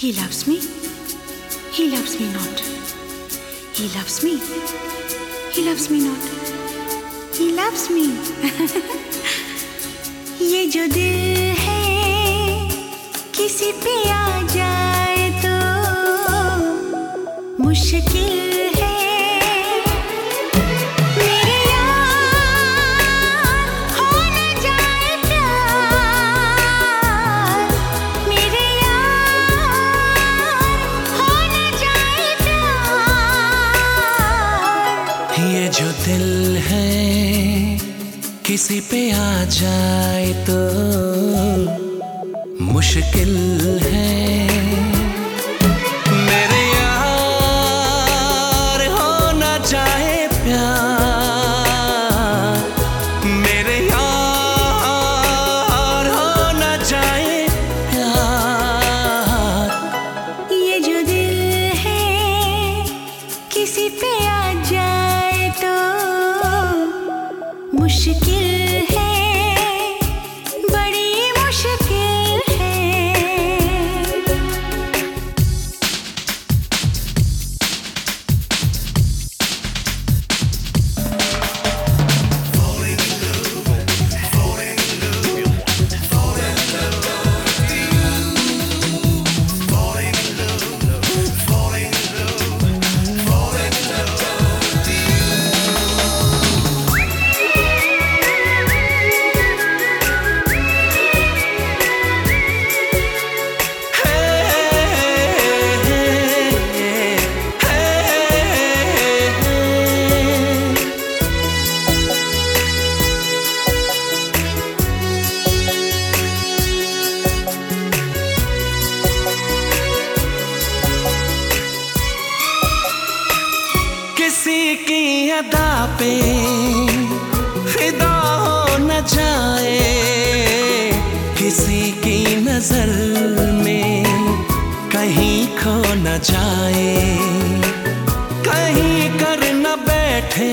He loves me. He loves me not. He loves me. He loves me not. He loves me. ये जो दिल है किसी पे आ जाए तो मुश्किल किसी पे आ जाए तो मुश्किल है। की अदा पे फिदा हो न जाए। किसी की नज़र में कहीं खो न जाए। कहीं कर न बैठे,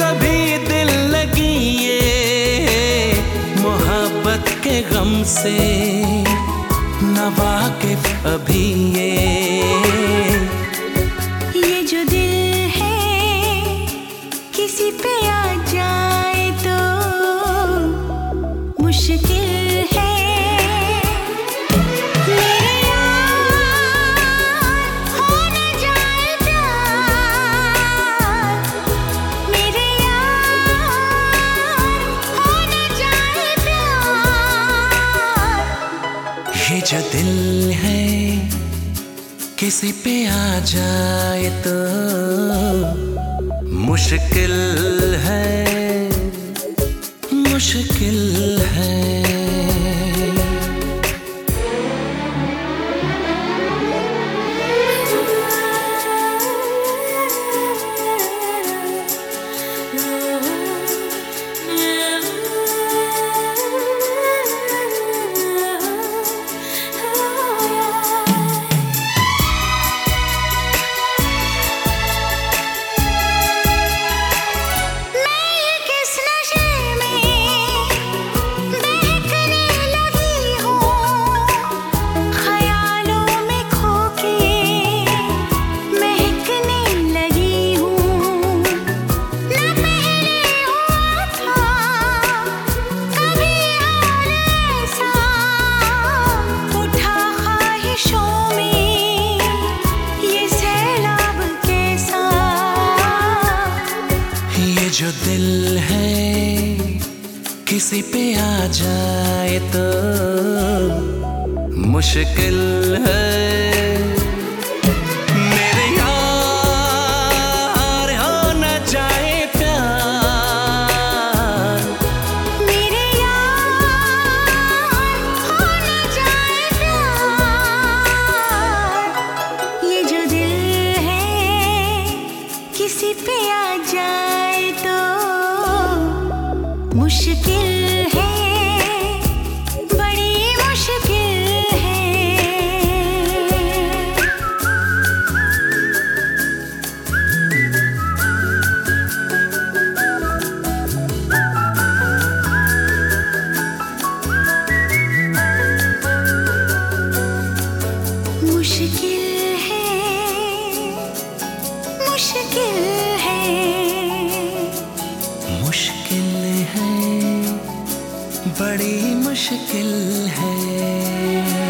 कभी दिल लगी ये मोहब्बत के गम से न वाकिफ अभी ये। ये जो दिल पे आ जाए तो मुश्किल है। जो दिल है किसी पे आ जाए तो मुश्किल है मुश्किल है। जो दिल है किसी पे आ जाए तो मुश्किल है। मुश्किल है मुश्किल है। मुश्किल है बड़ी मुश्किल है।